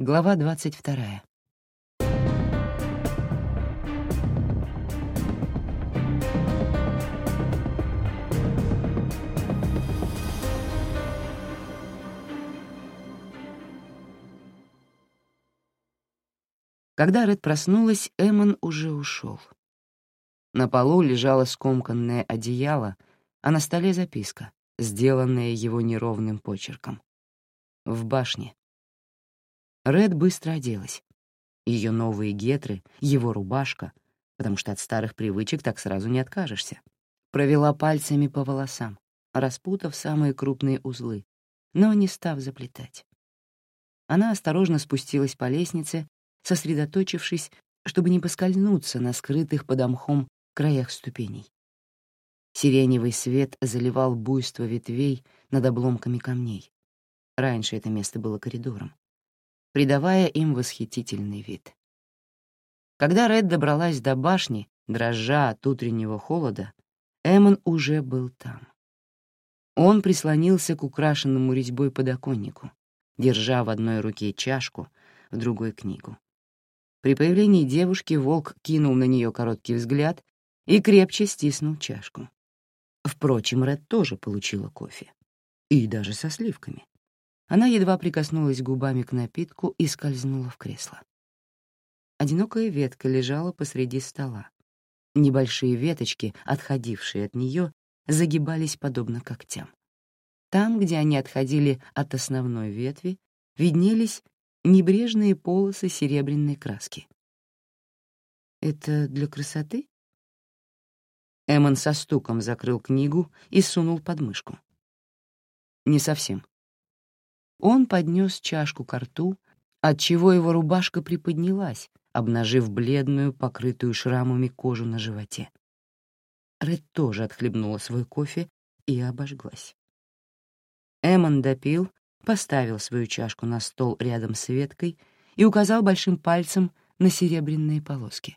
Глава двадцать вторая. Когда Ред проснулась, Эммон уже ушел. На полу лежало скомканное одеяло, а на столе записка, сделанная его неровным почерком. В башне. Ред быстро оделась. Ее новые гетры, его рубашка, потому что от старых привычек так сразу не откажешься. Провела пальцами по волосам, распутав самые крупные узлы, но не став заплетать. Она осторожно спустилась по лестнице сосредоточившись, чтобы не поскользнуться на скрытых под мхом краях ступеней. Сиреневый свет заливал буйство ветвей над обломками камней. Раньше это место было коридором, придавая им восхитительный вид. Когда Ред добралась до башни, дрожа от утреннего холода, Эмон уже был там. Он прислонился к украшенному резьбой подоконнику, держа в одной руке чашку, в другой — книгу. При появлении девушки волк кинул на нее короткий взгляд и крепче стиснул чашку. Впрочем, Ред тоже получила кофе. И даже со сливками. Она едва прикоснулась губами к напитку и скользнула в кресло. Одинокая ветка лежала посреди стола. Небольшие веточки, отходившие от нее, загибались подобно когтям. Там, где они отходили от основной ветви, виднелись небрежные полосы серебряной краски. «Это для красоты?» Эммон со стуком закрыл книгу и сунул под мышку. «Не совсем». Он поднес чашку к рту, отчего его рубашка приподнялась, обнажив бледную, покрытую шрамами кожу на животе. Ред тоже отхлебнула свой кофе и обожглась. Эммон допил поставил свою чашку на стол рядом с веткой и указал большим пальцем на серебряные полоски.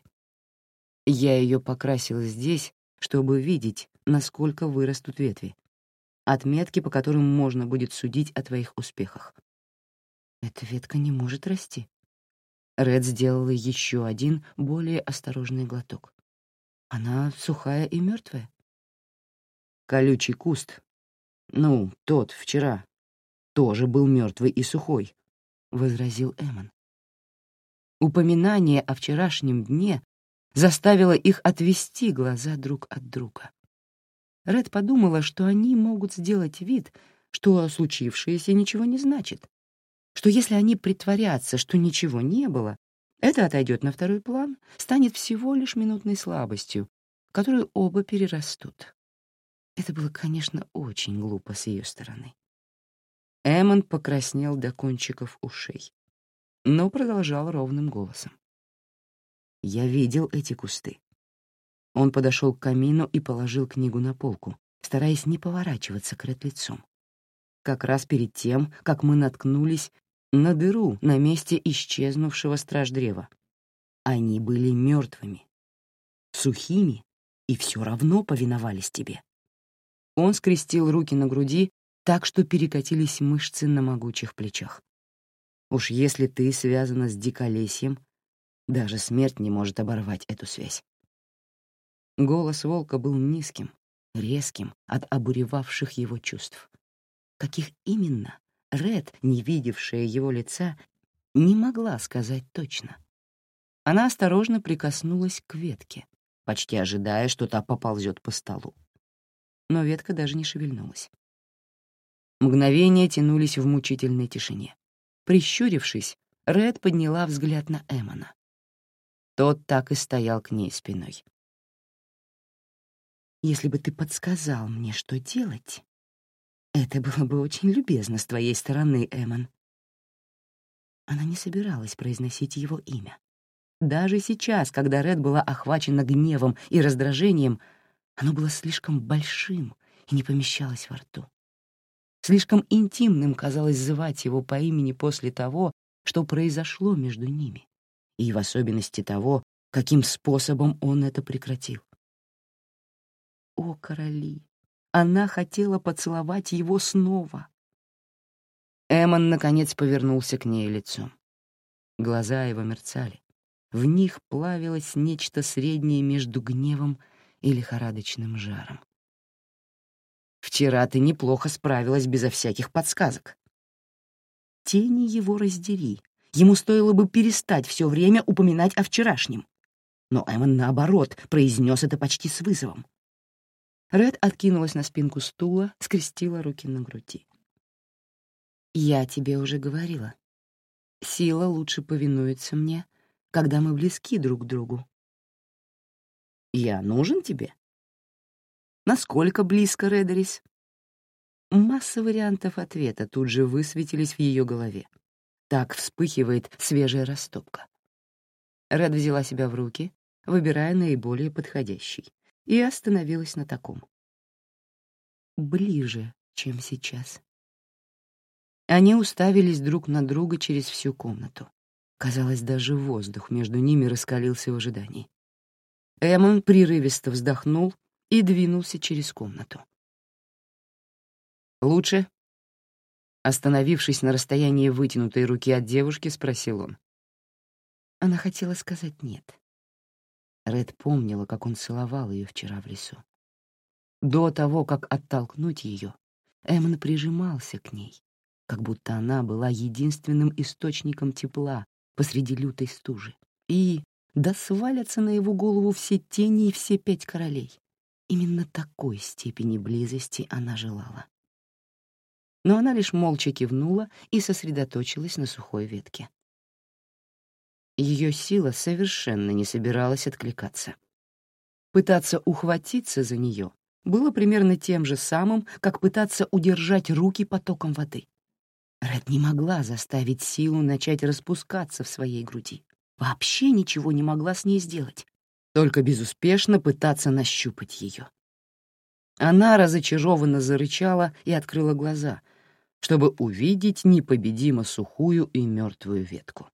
Я ее покрасил здесь, чтобы видеть, насколько вырастут ветви. Отметки, по которым можно будет судить о твоих успехах. Эта ветка не может расти. Ред сделала еще один, более осторожный глоток. Она сухая и мертвая. Колючий куст. Ну, тот, вчера, тоже был мертвый и сухой», — возразил Эмон. Упоминание о вчерашнем дне заставило их отвести глаза друг от друга. Ред подумала, что они могут сделать вид, что случившееся ничего не значит, что если они притворятся, что ничего не было, это отойдет на второй план, станет всего лишь минутной слабостью, которую оба перерастут. Это было, конечно, очень глупо с ее стороны. Эммон покраснел до кончиков ушей, но продолжал ровным голосом. «Я видел эти кусты». Он подошел к камину и положил книгу на полку, стараясь не поворачиваться к лицом. Как раз перед тем, как мы наткнулись на дыру на месте исчезнувшего страждрева. Они были мертвыми, сухими и все равно повиновались тебе. Он скрестил руки на груди так что перекатились мышцы на могучих плечах. Уж если ты связана с диколесьем, даже смерть не может оборвать эту связь. Голос волка был низким, резким от обуревавших его чувств. Каких именно, Ред, не видевшая его лица, не могла сказать точно. Она осторожно прикоснулась к ветке, почти ожидая, что та поползет по столу. Но ветка даже не шевельнулась. Мгновения тянулись в мучительной тишине. Прищурившись, Ред подняла взгляд на Эмона. Тот так и стоял к ней спиной. «Если бы ты подсказал мне, что делать, это было бы очень любезно с твоей стороны, Эмон». Она не собиралась произносить его имя. Даже сейчас, когда Ред была охвачена гневом и раздражением, оно было слишком большим и не помещалось во рту. Слишком интимным казалось звать его по имени после того, что произошло между ними, и в особенности того, каким способом он это прекратил. О, короли! Она хотела поцеловать его снова. Эмон, наконец, повернулся к ней лицом. Глаза его мерцали. В них плавилось нечто среднее между гневом и лихорадочным жаром. «Вчера ты неплохо справилась безо всяких подсказок». Тени его раздери. Ему стоило бы перестать все время упоминать о вчерашнем. Но Эммон, наоборот, произнес это почти с вызовом. Ред откинулась на спинку стула, скрестила руки на груди. «Я тебе уже говорила. Сила лучше повинуется мне, когда мы близки друг к другу». «Я нужен тебе?» «Насколько близко, Редерис?» Масса вариантов ответа тут же высветились в ее голове. Так вспыхивает свежая растопка. Ред взяла себя в руки, выбирая наиболее подходящий, и остановилась на таком. Ближе, чем сейчас. Они уставились друг на друга через всю комнату. Казалось, даже воздух между ними раскалился в ожидании. Эммон прерывисто вздохнул и двинулся через комнату. «Лучше?» Остановившись на расстоянии вытянутой руки от девушки, спросил он. Она хотела сказать «нет». Ред помнила, как он целовал ее вчера в лесу. До того, как оттолкнуть ее, Эммон прижимался к ней, как будто она была единственным источником тепла посреди лютой стужи. И да свалятся на его голову все тени и все пять королей. Именно такой степени близости она желала но она лишь молча кивнула и сосредоточилась на сухой ветке. Ее сила совершенно не собиралась откликаться. Пытаться ухватиться за нее было примерно тем же самым, как пытаться удержать руки потоком воды. Ред не могла заставить силу начать распускаться в своей груди. Вообще ничего не могла с ней сделать, только безуспешно пытаться нащупать ее. Она разочарованно зарычала и открыла глаза, чтобы увидеть непобедимо сухую и мертвую ветку.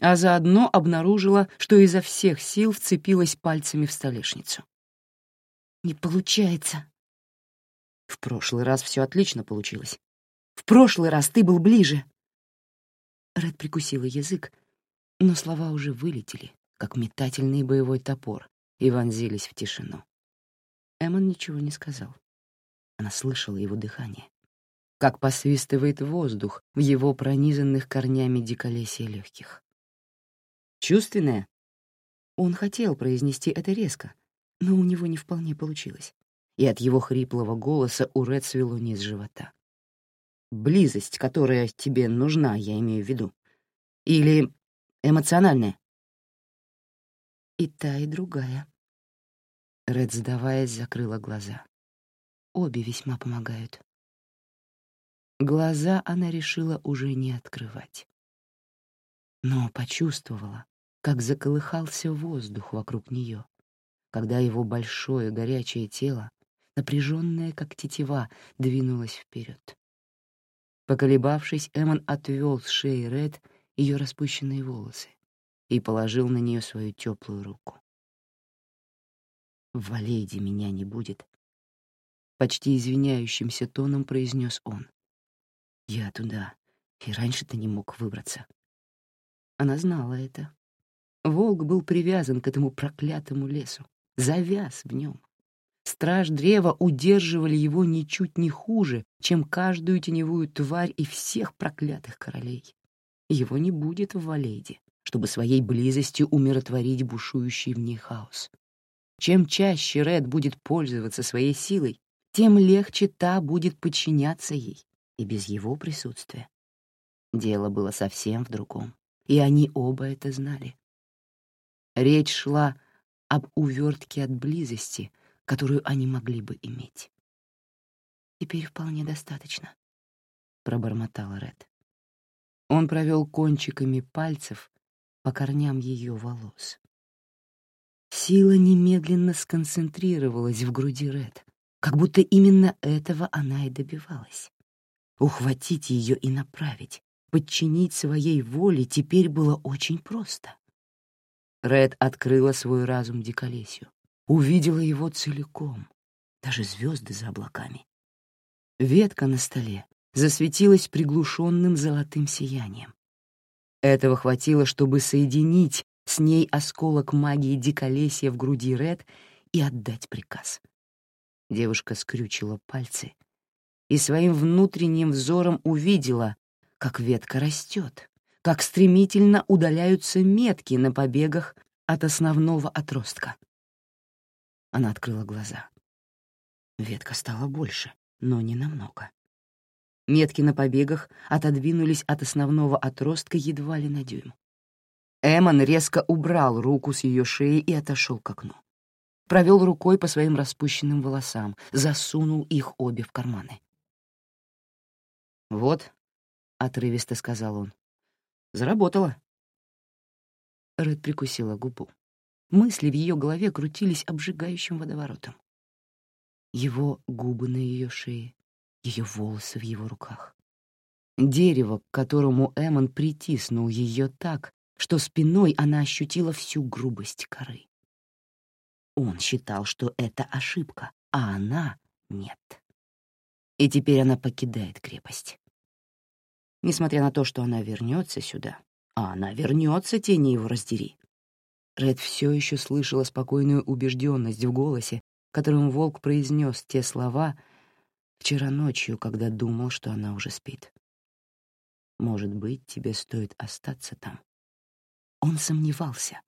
А заодно обнаружила, что изо всех сил вцепилась пальцами в столешницу. «Не получается». «В прошлый раз все отлично получилось. В прошлый раз ты был ближе». Ред прикусила язык, но слова уже вылетели, как метательный боевой топор, и вонзились в тишину. Эммон ничего не сказал. Она слышала его дыхание как посвистывает воздух в его пронизанных корнями диколесья легких. «Чувственное?» Он хотел произнести это резко, но у него не вполне получилось, и от его хриплого голоса у Ред свело низ живота. «Близость, которая тебе нужна, я имею в виду. Или эмоциональная?» «И та, и другая». Ред, сдаваясь, закрыла глаза. Обе весьма помогают. Глаза она решила уже не открывать. Но почувствовала, как заколыхался воздух вокруг нее, когда его большое горячее тело, напряженное как тетива, двинулось вперед. Поколебавшись, Эмон отвел с шеи Ред ее распущенные волосы и положил на нее свою теплую руку. «В Валейде меня не будет», — почти извиняющимся тоном произнес он. Я туда, и раньше-то не мог выбраться. Она знала это. Волк был привязан к этому проклятому лесу, завяз в нем. Страж древа удерживали его ничуть не хуже, чем каждую теневую тварь и всех проклятых королей. Его не будет в Валейде, чтобы своей близостью умиротворить бушующий в ней хаос. Чем чаще Ред будет пользоваться своей силой, тем легче та будет подчиняться ей, и без его присутствия. Дело было совсем в другом, и они оба это знали. Речь шла об увертке от близости, которую они могли бы иметь. «Теперь вполне достаточно», — пробормотала Ред. Он провел кончиками пальцев по корням ее волос. Сила немедленно сконцентрировалась в груди Ред, как будто именно этого она и добивалась. Ухватить ее и направить, подчинить своей воле теперь было очень просто. Ред открыла свой разум диколесью, увидела его целиком, даже звезды за облаками. Ветка на столе засветилась приглушенным золотым сиянием. Этого хватило, чтобы соединить с ней осколок магии диколесья в груди Ред и отдать приказ. Девушка скрючила пальцы и своим внутренним взором увидела, как ветка растет, как стремительно удаляются метки на побегах от основного отростка. Она открыла глаза. Ветка стала больше, но не намного. Метки на побегах отодвинулись от основного отростка едва ли на дюйм. Эмон резко убрал руку с ее шеи и отошел к окну. Провел рукой по своим распущенным волосам, засунул их обе в карманы. «Вот», — отрывисто сказал он, — «заработала». Рэд прикусила губу. Мысли в ее голове крутились обжигающим водоворотом. Его губы на ее шее, ее волосы в его руках. Дерево, к которому Эмон притиснул ее так, что спиной она ощутила всю грубость коры. Он считал, что это ошибка, а она — нет. И теперь она покидает крепость. Несмотря на то, что она вернется сюда, а она вернется, тени его раздери. Ред все еще слышала спокойную убежденность в голосе, которым волк произнес те слова вчера ночью, когда думал, что она уже спит. «Может быть, тебе стоит остаться там». Он сомневался.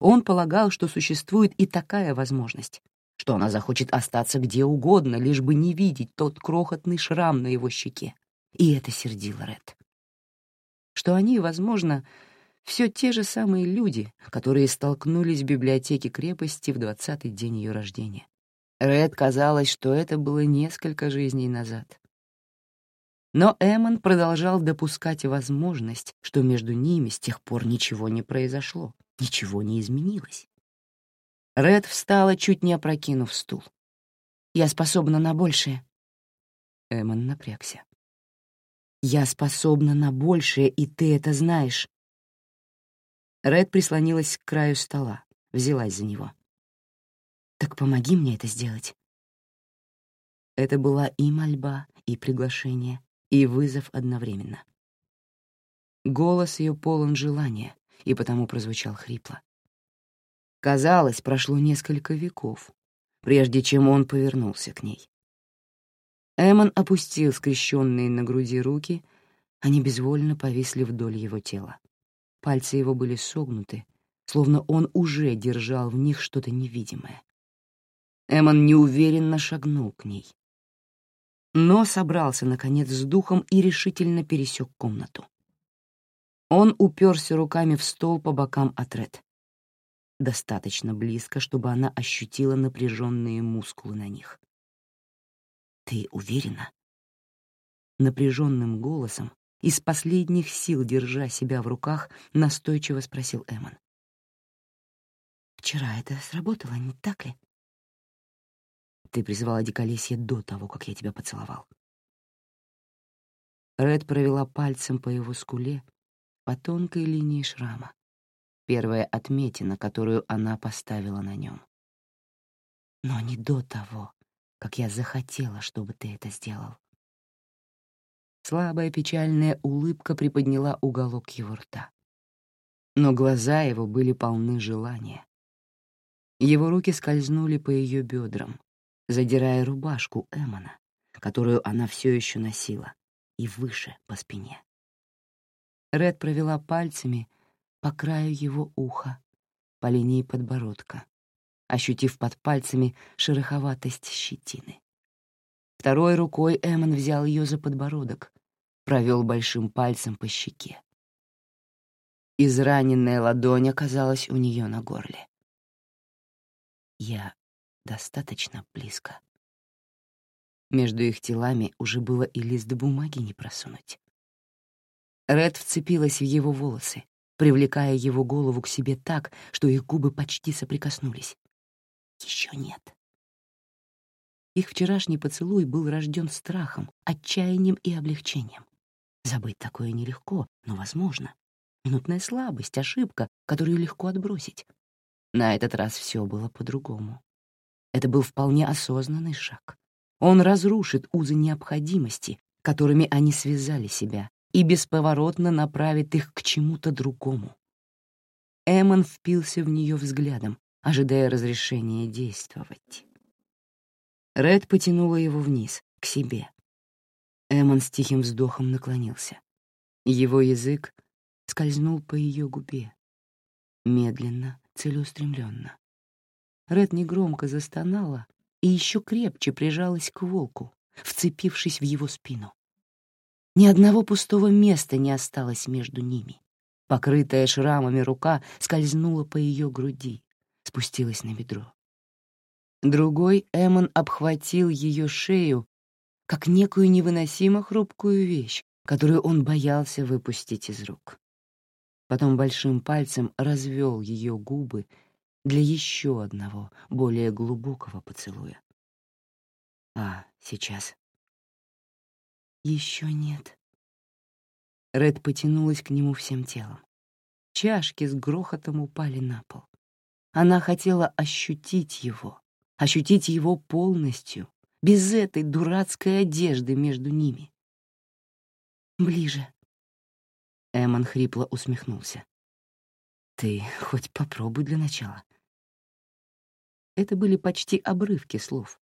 Он полагал, что существует и такая возможность, что она захочет остаться где угодно, лишь бы не видеть тот крохотный шрам на его щеке. И это сердило Ред. Что они, возможно, все те же самые люди, которые столкнулись в библиотеке крепости в двадцатый день ее рождения. Ред казалось, что это было несколько жизней назад. Но Эммон продолжал допускать возможность, что между ними с тех пор ничего не произошло, ничего не изменилось. Ред встала, чуть не опрокинув стул. «Я способна на большее». Эммон напрягся. «Я способна на большее, и ты это знаешь». Ред прислонилась к краю стола, взялась за него. Так помоги мне это сделать. Это была и мольба, и приглашение, и вызов одновременно. Голос ее полон желания, и потому прозвучал хрипло. Казалось, прошло несколько веков, прежде чем он повернулся к ней. Эмон опустил скрещенные на груди руки, они безвольно повисли вдоль его тела. Пальцы его были согнуты, словно он уже держал в них что-то невидимое. Эмон неуверенно шагнул к ней. Но собрался, наконец, с духом и решительно пересек комнату. Он уперся руками в стол по бокам от Ред. Достаточно близко, чтобы она ощутила напряженные мускулы на них. «Ты уверена?» Напряженным голосом, из последних сил держа себя в руках, настойчиво спросил Эмон. «Вчера это сработало, не так ли?» Ты призвала диколесье до того, как я тебя поцеловал. Ред провела пальцем по его скуле, по тонкой линии шрама. Первая отметина, которую она поставила на нем. Но не до того, как я захотела, чтобы ты это сделал. Слабая печальная улыбка приподняла уголок его рта. Но глаза его были полны желания. Его руки скользнули по ее бедрам, задирая рубашку Эмона, которую она все еще носила, и выше по спине. Ред провела пальцами по краю его уха, по линии подбородка, ощутив под пальцами шероховатость щетины. Второй рукой Эмон взял ее за подбородок, провел большим пальцем по щеке. Израненная ладонь оказалась у нее на горле. Я достаточно близко. Между их телами уже было и лист бумаги не просунуть. Ред вцепилась в его волосы, привлекая его голову к себе так, что их губы почти соприкоснулись. Еще нет. Их вчерашний поцелуй был рожден страхом, отчаянием и облегчением. Забыть такое нелегко, но возможно. Минутная слабость, ошибка, которую легко отбросить. На этот раз все было по-другому. Это был вполне осознанный шаг. Он разрушит узы необходимости, которыми они связали себя, и бесповоротно направит их к чему-то другому. Эмон впился в нее взглядом, ожидая разрешения действовать. Ред потянула его вниз, к себе. Эмон с тихим вздохом наклонился. Его язык скользнул по ее губе. Медленно, целеустремленно. Ред негромко застонала и еще крепче прижалась к волку, вцепившись в его спину. Ни одного пустого места не осталось между ними. Покрытая шрамами рука скользнула по ее груди, спустилась на бедро. Другой Эмон обхватил ее шею, как некую невыносимо хрупкую вещь, которую он боялся выпустить из рук. Потом большим пальцем развел ее губы для еще одного, более глубокого поцелуя. А сейчас? Еще нет. Ред потянулась к нему всем телом. Чашки с грохотом упали на пол. Она хотела ощутить его, ощутить его полностью, без этой дурацкой одежды между ними. «Ближе». Эмон хрипло усмехнулся. «Ты хоть попробуй для начала». Это были почти обрывки слов.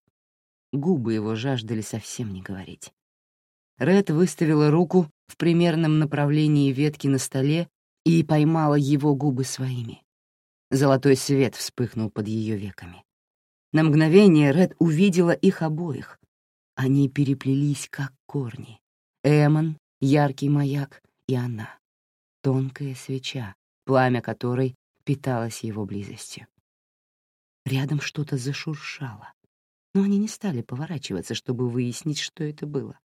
Губы его жаждали совсем не говорить. Ред выставила руку в примерном направлении ветки на столе и поймала его губы своими. Золотой свет вспыхнул под ее веками. На мгновение Ред увидела их обоих. Они переплелись, как корни. Эмон, яркий маяк, и она. Тонкая свеча, пламя которой питалось его близостью. Рядом что-то зашуршало, но они не стали поворачиваться, чтобы выяснить, что это было.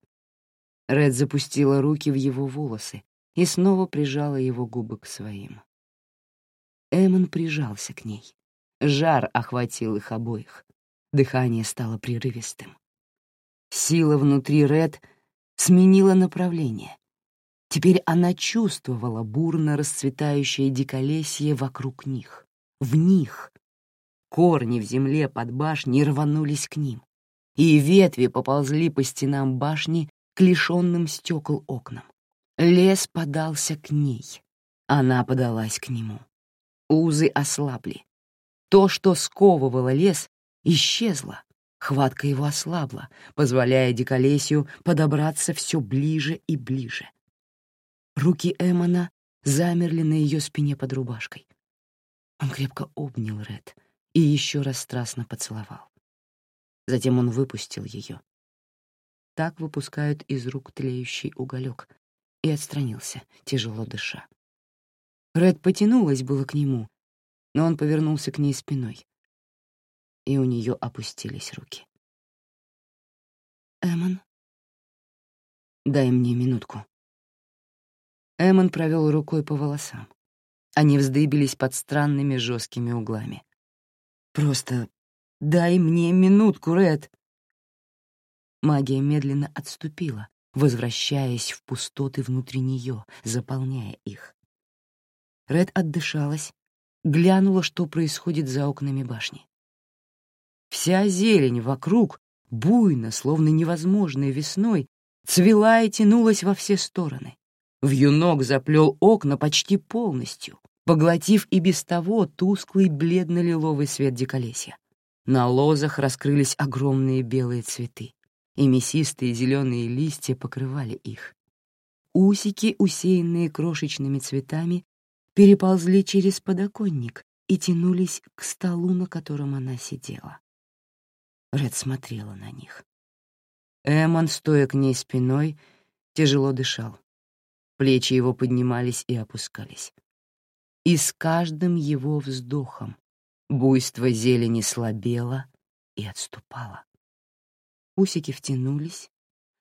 Ред запустила руки в его волосы и снова прижала его губы к своим. Эмон прижался к ней. Жар охватил их обоих. Дыхание стало прерывистым. Сила внутри Ред сменила направление. Теперь она чувствовала бурно расцветающее диколесье вокруг них. В них. Корни в земле под башней рванулись к ним, и ветви поползли по стенам башни к лишенным стекол окнам. Лес подался к ней. Она подалась к нему. Узы ослабли. То, что сковывало лес, исчезло. Хватка его ослабла, позволяя диколесью подобраться все ближе и ближе. Руки Эмона замерли на ее спине под рубашкой. Он крепко обнял Ред и еще раз страстно поцеловал. Затем он выпустил ее. Так выпускают из рук тлеющий уголек, и отстранился, тяжело дыша. Ред потянулась было к нему, но он повернулся к ней спиной, и у нее опустились руки. «Эмон?» «Дай мне минутку». Эмон провел рукой по волосам. Они вздыбились под странными жесткими углами. «Просто дай мне минутку, Ред!» Магия медленно отступила, возвращаясь в пустоты внутри нее, заполняя их. Ред отдышалась, глянула, что происходит за окнами башни. Вся зелень вокруг, буйно, словно невозможной весной, цвела и тянулась во все стороны. Вьюнок заплел окна почти полностью, поглотив и без того тусклый бледно-лиловый свет диколесья. На лозах раскрылись огромные белые цветы, и мясистые зеленые листья покрывали их. Усики, усеянные крошечными цветами, переползли через подоконник и тянулись к столу, на котором она сидела. Ред смотрела на них. Эмон, стоя к ней спиной, тяжело дышал. Плечи его поднимались и опускались. И с каждым его вздохом буйство зелени слабело и отступало. Усики втянулись,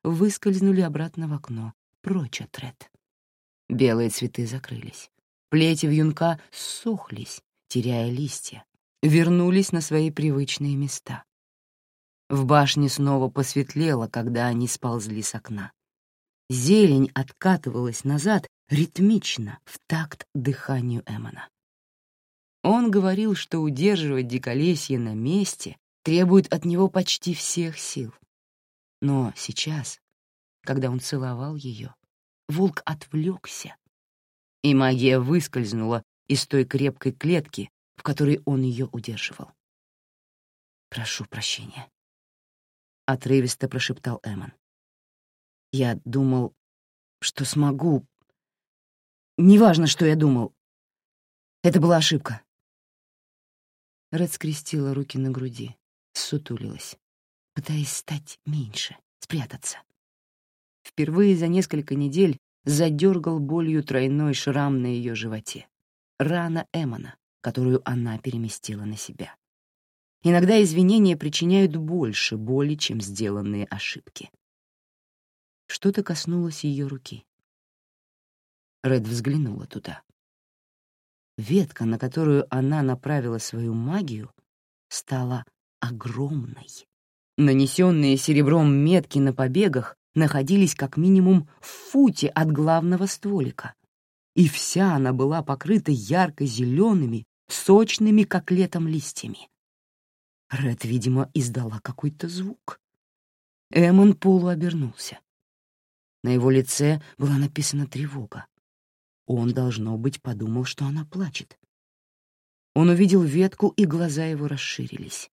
выскользнули обратно в окно, прочь от Ред. Белые цветы закрылись. Плети вьюнка ссохлись, теряя листья, вернулись на свои привычные места. В башне снова посветлело, когда они сползли с окна. Зелень откатывалась назад ритмично, в такт дыханию Эмона. Он говорил, что удерживать диколесье на месте требует от него почти всех сил. Но сейчас, когда он целовал ее, волк отвлекся, и магия выскользнула из той крепкой клетки, в которой он ее удерживал. «Прошу прощения», — отрывисто прошептал Эмон. «Я думал, что смогу. Неважно, что я думал. Это была ошибка». Ред скрестила руки на груди, сутулилась, пытаясь стать меньше, спрятаться. Впервые за несколько недель задергал болью тройной шрам на ее животе. Рана Эмона, которую она переместила на себя. Иногда извинения причиняют больше боли, чем сделанные ошибки. Что-то коснулось ее руки. Ред взглянула туда. Ветка, на которую она направила свою магию, стала огромной. Нанесенные серебром метки на побегах находились как минимум в футе от главного стволика, и вся она была покрыта ярко-зелеными, сочными, как летом, листьями. Ред, видимо, издала какой-то звук. Эммон полуобернулся. На его лице была написана тревога. Он, должно быть, подумал, что она плачет. Он увидел ветку, и глаза его расширились.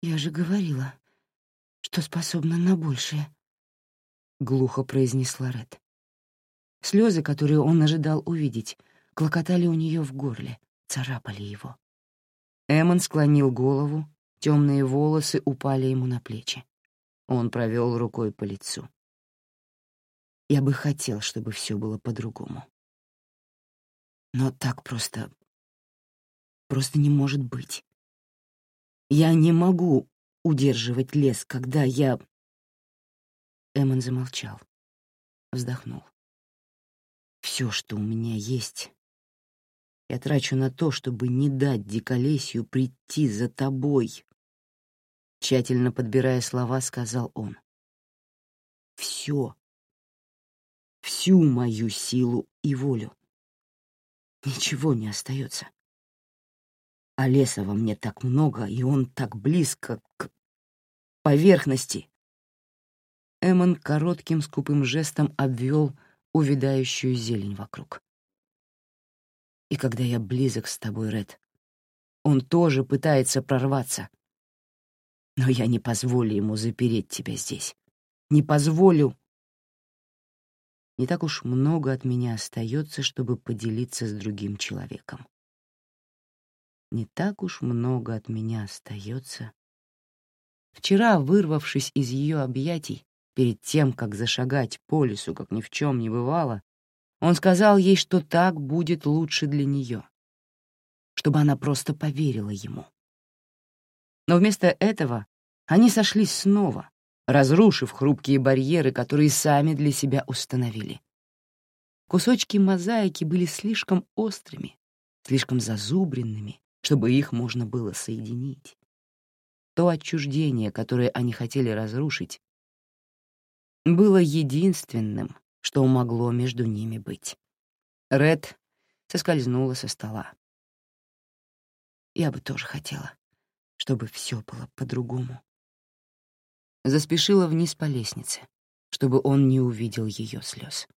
«Я же говорила, что способна на большее», — глухо произнесла Ред. Слезы, которые он ожидал увидеть, клокотали у нее в горле, царапали его. Эммон склонил голову, темные волосы упали ему на плечи. Он провел рукой по лицу. Я бы хотел, чтобы все было по-другому. Но так просто... Просто не может быть. Я не могу удерживать лес, когда я... Эммон замолчал, вздохнул. Все, что у меня есть, я трачу на то, чтобы не дать диколесью прийти за тобой. Тщательно подбирая слова, сказал он. Все. Всю мою силу и волю. Ничего не остается. А леса во мне так много, и он так близко к поверхности. Эмон коротким скупым жестом обвел увядающую зелень вокруг. И когда я близок с тобой, Ред, он тоже пытается прорваться. Но я не позволю ему запереть тебя здесь. Не позволю. Не так уж много от меня остается, чтобы поделиться с другим человеком. Не так уж много от меня остается. Вчера, вырвавшись из ее объятий, перед тем, как зашагать по лесу, как ни в чем не бывало, он сказал ей, что так будет лучше для нее, чтобы она просто поверила ему. Но вместо этого они сошлись снова, разрушив хрупкие барьеры, которые сами для себя установили. Кусочки мозаики были слишком острыми, слишком зазубренными, чтобы их можно было соединить. То отчуждение, которое они хотели разрушить, было единственным, что могло между ними быть. Ред соскользнула со стола. Я бы тоже хотела, чтобы все было по-другому. Заспешила вниз по лестнице, чтобы он не увидел ее слез.